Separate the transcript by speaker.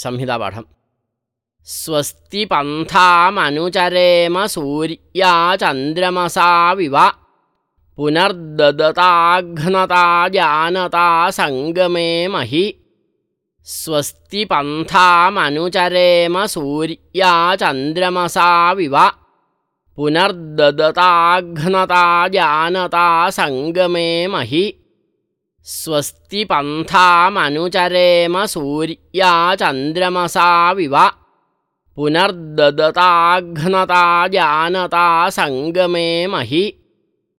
Speaker 1: संहितापाठम् स्वस्ति पन्थामनुचरेम सूर्या चन्द्रमसाविव पुनर्ददताघ्नता जानता सङ्गमे महि स्वस्ति पन्थामनुचरेम सूर्या चन्द्रमसाविव पुनर्ददताघ्नता जानता सङ्गमे महि स्वस्ति पन्थामनुचरेम सूर्या चन्द्रमसाविव पुनर्ददताघ्नता जानता सङ्गमे महि